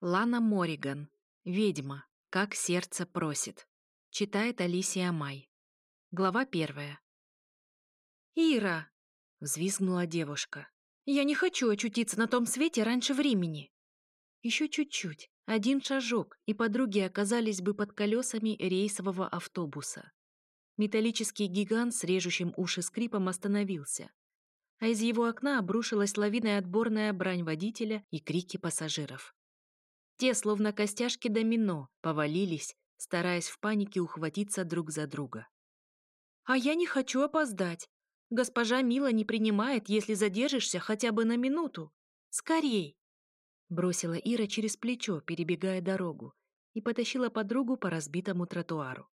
Лана Мориган. Ведьма. Как сердце просит. Читает Алисия Май. Глава первая. «Ира!» — взвизгнула девушка. «Я не хочу очутиться на том свете раньше времени!» Еще чуть-чуть, один шажок, и подруги оказались бы под колесами рейсового автобуса. Металлический гигант с режущим уши скрипом остановился, а из его окна обрушилась лавиная отборная брань водителя и крики пассажиров. Те, словно костяшки домино, повалились, стараясь в панике ухватиться друг за друга. «А я не хочу опоздать. Госпожа Мила не принимает, если задержишься хотя бы на минуту. Скорей!» Бросила Ира через плечо, перебегая дорогу, и потащила подругу по разбитому тротуару.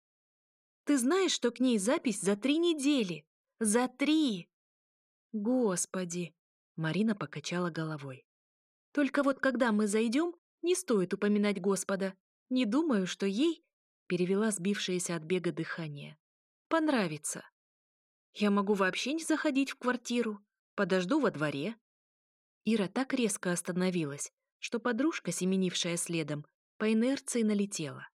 «Ты знаешь, что к ней запись за три недели? За три!» «Господи!» — Марина покачала головой. «Только вот когда мы зайдем, не стоит упоминать Господа. Не думаю, что ей...» — перевела сбившееся от бега дыхание. «Понравится. Я могу вообще не заходить в квартиру. Подожду во дворе». Ира так резко остановилась, что подружка, семенившая следом, по инерции налетела.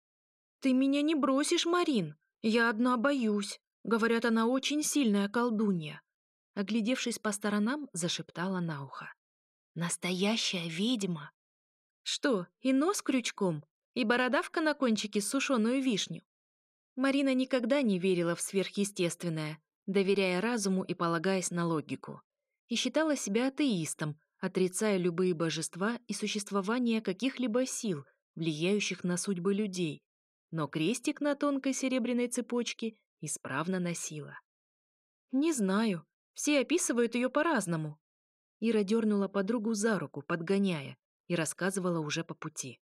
«Ты меня не бросишь, Марин! Я одна боюсь. Говорят, она очень сильная колдунья». Оглядевшись по сторонам, зашептала на ухо. «Настоящая ведьма!» «Что, и нос крючком, и бородавка на кончике с сушеную вишню?» Марина никогда не верила в сверхъестественное, доверяя разуму и полагаясь на логику. И считала себя атеистом, отрицая любые божества и существование каких-либо сил, влияющих на судьбы людей, но крестик на тонкой серебряной цепочке исправно носила. «Не знаю, все описывают ее по-разному». Ира дернула подругу за руку, подгоняя, и рассказывала уже по пути.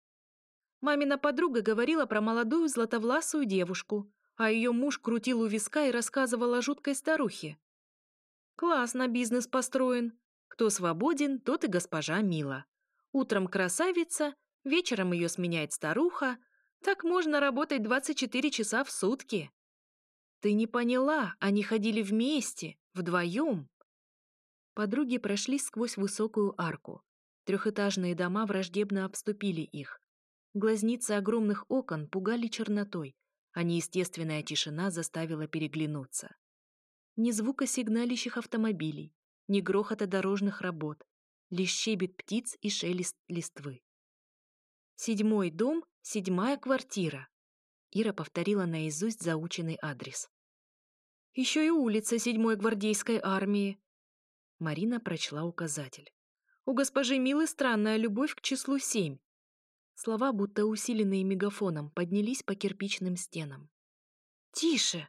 Мамина подруга говорила про молодую златовласую девушку, а ее муж крутил у виска и рассказывал о жуткой старухе. «Классно бизнес построен. Кто свободен, тот и госпожа Мила. Утром красавица, вечером ее сменяет старуха. Так можно работать 24 часа в сутки». «Ты не поняла, они ходили вместе, вдвоем». Подруги прошли сквозь высокую арку. Трехэтажные дома враждебно обступили их. Глазницы огромных окон пугали чернотой, а неестественная тишина заставила переглянуться. Ни звука сигналящих автомобилей, ни грохота дорожных работ, лишь щебет птиц и шелест листвы. «Седьмой дом, седьмая квартира», Ира повторила наизусть заученный адрес. «Еще и улица седьмой гвардейской армии», Марина прочла указатель. «У госпожи Милы странная любовь к числу семь. Слова, будто усиленные мегафоном, поднялись по кирпичным стенам. «Тише!»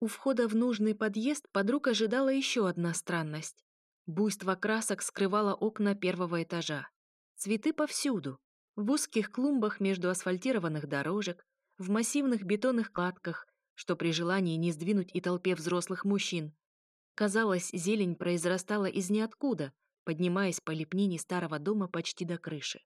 У входа в нужный подъезд подруг ожидала еще одна странность. Буйство красок скрывало окна первого этажа. Цветы повсюду. В узких клумбах между асфальтированных дорожек, в массивных бетонных кладках, что при желании не сдвинуть и толпе взрослых мужчин. Казалось, зелень произрастала из ниоткуда, поднимаясь по лепнине старого дома почти до крыши.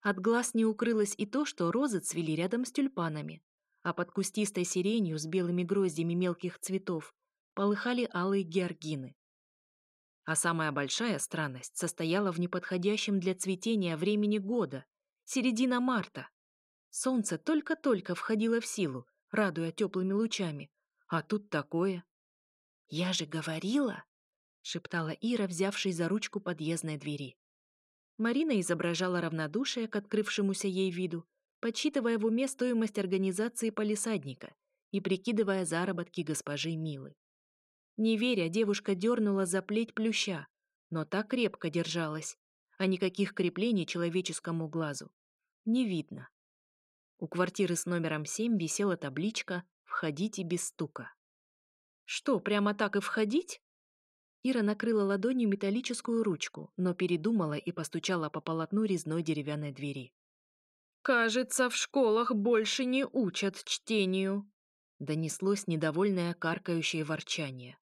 От глаз не укрылось и то, что розы цвели рядом с тюльпанами, а под кустистой сиренью с белыми гроздями мелких цветов полыхали алые георгины. А самая большая странность состояла в неподходящем для цветения времени года, середина марта. Солнце только-только входило в силу, радуя теплыми лучами, а тут такое. «Я же говорила!» — шептала Ира, взявшись за ручку подъездной двери. Марина изображала равнодушие к открывшемуся ей виду, подсчитывая в уме стоимость организации полисадника и прикидывая заработки госпожи Милы. Не веря, девушка дернула за плеть плюща, но так крепко держалась, а никаких креплений человеческому глазу не видно. У квартиры с номером 7 висела табличка «Входите без стука». Что, прямо так и входить? Ира накрыла ладонью металлическую ручку, но передумала и постучала по полотну резной деревянной двери. «Кажется, в школах больше не учат чтению», — донеслось недовольное каркающее ворчание.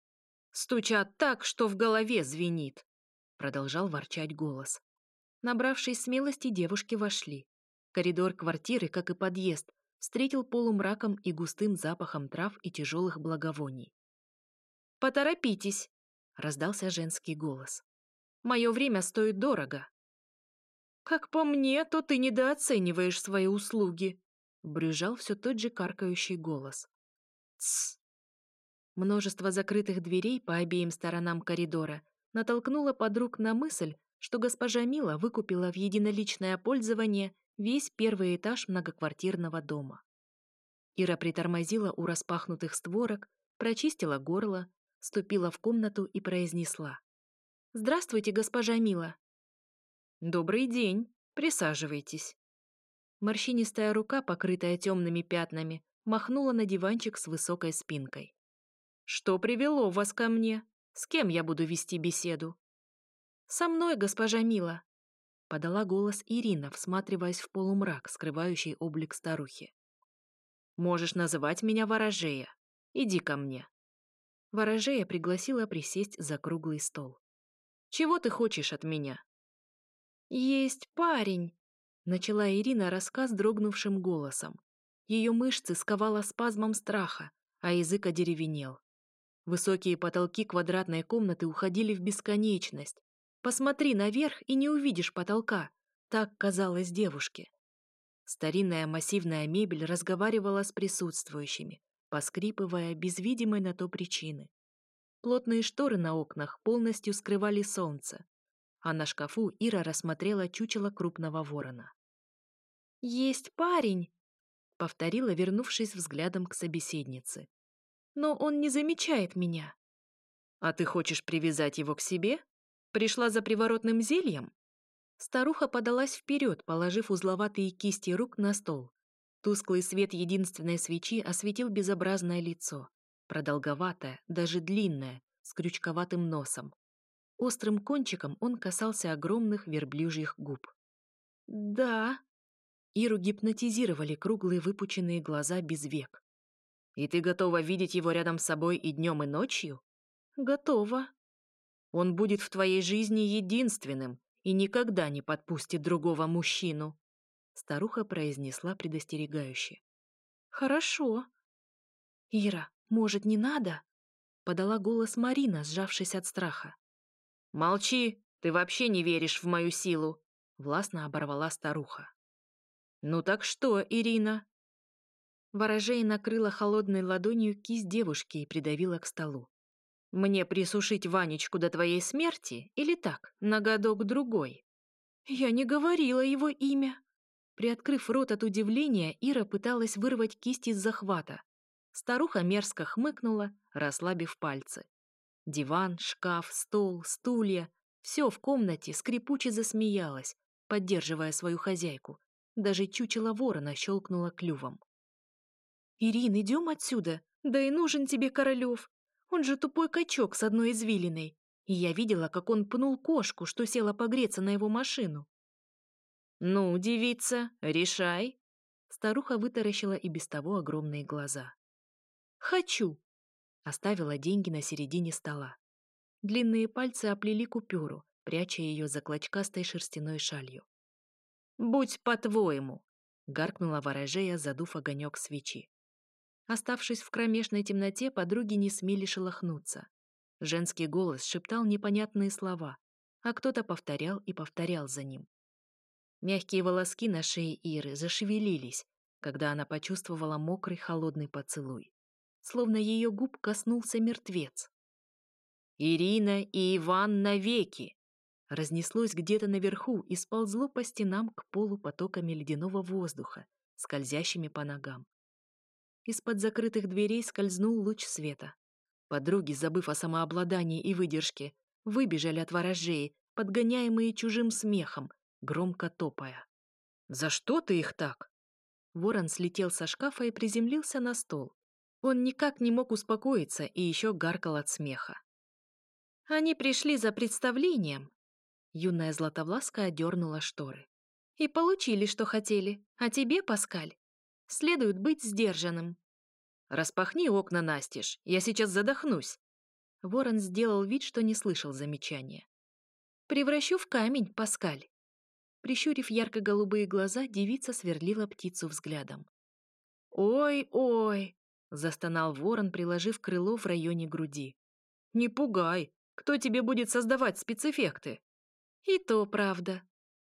«Стучат так, что в голове звенит», — продолжал ворчать голос. Набравшись смелости, девушки вошли. Коридор квартиры, как и подъезд, встретил полумраком и густым запахом трав и тяжелых благовоний. «Поторопитесь!» — раздался женский голос. «Мое время стоит дорого». Как по мне, то ты недооцениваешь свои услуги, брюзжал все тот же каркающий голос. Тсс. Множество закрытых дверей по обеим сторонам коридора натолкнуло подруг на мысль, что госпожа Мила выкупила в единоличное пользование весь первый этаж многоквартирного дома. Ира притормозила у распахнутых створок, прочистила горло, ступила в комнату и произнесла. «Здравствуйте, госпожа Мила». «Добрый день. Присаживайтесь». Морщинистая рука, покрытая темными пятнами, махнула на диванчик с высокой спинкой. «Что привело вас ко мне? С кем я буду вести беседу?» «Со мной, госпожа Мила», — подала голос Ирина, всматриваясь в полумрак, скрывающий облик старухи. «Можешь называть меня Ворожея. Иди ко мне». Ворожея пригласила присесть за круглый стол. «Чего ты хочешь от меня?» «Есть парень», — начала Ирина рассказ дрогнувшим голосом. Ее мышцы сковала спазмом страха, а язык одеревенел. Высокие потолки квадратной комнаты уходили в бесконечность. Посмотри наверх и не увидишь потолка, так казалось девушке. Старинная массивная мебель разговаривала с присутствующими, поскрипывая без видимой на то причины. Плотные шторы на окнах полностью скрывали солнце, а на шкафу Ира рассмотрела чучело крупного ворона. «Есть парень!» — повторила, вернувшись взглядом к собеседнице но он не замечает меня. А ты хочешь привязать его к себе? Пришла за приворотным зельем? Старуха подалась вперед, положив узловатые кисти рук на стол. Тусклый свет единственной свечи осветил безобразное лицо. Продолговатое, даже длинное, с крючковатым носом. Острым кончиком он касался огромных верблюжьих губ. «Да». Иру гипнотизировали круглые выпученные глаза без век. И ты готова видеть его рядом с собой и днем, и ночью? Готова. Он будет в твоей жизни единственным и никогда не подпустит другого мужчину. Старуха произнесла предостерегающе. Хорошо. Ира, может, не надо? Подала голос Марина, сжавшись от страха. Молчи, ты вообще не веришь в мою силу, властно оборвала старуха. Ну так что, Ирина, Ворожей накрыла холодной ладонью кисть девушки и придавила к столу. «Мне присушить Ванечку до твоей смерти или так, на годок-другой?» «Я не говорила его имя». Приоткрыв рот от удивления, Ира пыталась вырвать кисть из захвата. Старуха мерзко хмыкнула, расслабив пальцы. Диван, шкаф, стол, стулья — все в комнате скрипуче засмеялось, поддерживая свою хозяйку. Даже чучело ворона щелкнуло клювом. «Ирин, идем отсюда! Да и нужен тебе Королев! Он же тупой качок с одной извилиной, и я видела, как он пнул кошку, что села погреться на его машину». «Ну, девица, решай!» Старуха вытаращила и без того огромные глаза. «Хочу!» Оставила деньги на середине стола. Длинные пальцы оплели купюру, пряча ее за клочкастой шерстяной шалью. «Будь по-твоему!» — гаркнула ворожея, задув огонек свечи. Оставшись в кромешной темноте, подруги не смели шелохнуться. Женский голос шептал непонятные слова, а кто-то повторял и повторял за ним. Мягкие волоски на шее Иры зашевелились, когда она почувствовала мокрый холодный поцелуй. Словно ее губ коснулся мертвец. «Ирина и Иван навеки!» Разнеслось где-то наверху и сползло по стенам к полу потоками ледяного воздуха, скользящими по ногам. Из-под закрытых дверей скользнул луч света. Подруги, забыв о самообладании и выдержке, выбежали от ворожей, подгоняемые чужим смехом, громко топая. «За что ты их так?» Ворон слетел со шкафа и приземлился на стол. Он никак не мог успокоиться и еще гаркал от смеха. «Они пришли за представлением!» Юная Златовласка одернула шторы. «И получили, что хотели. А тебе, Паскаль, Следует быть сдержанным. «Распахни окна настежь, я сейчас задохнусь!» Ворон сделал вид, что не слышал замечания. «Превращу в камень, Паскаль!» Прищурив ярко-голубые глаза, девица сверлила птицу взглядом. «Ой-ой!» — застонал ворон, приложив крыло в районе груди. «Не пугай! Кто тебе будет создавать спецэффекты?» «И то правда!»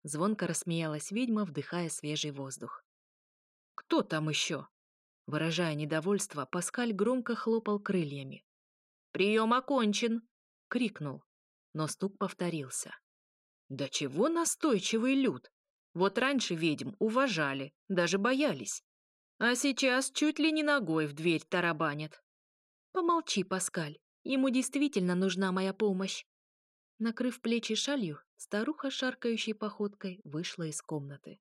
Звонко рассмеялась ведьма, вдыхая свежий воздух. «Кто там еще?» Выражая недовольство, Паскаль громко хлопал крыльями. «Прием окончен!» — крикнул, но стук повторился. «Да чего настойчивый люд! Вот раньше ведьм уважали, даже боялись. А сейчас чуть ли не ногой в дверь тарабанят». «Помолчи, Паскаль, ему действительно нужна моя помощь!» Накрыв плечи шалью, старуха шаркающей походкой вышла из комнаты.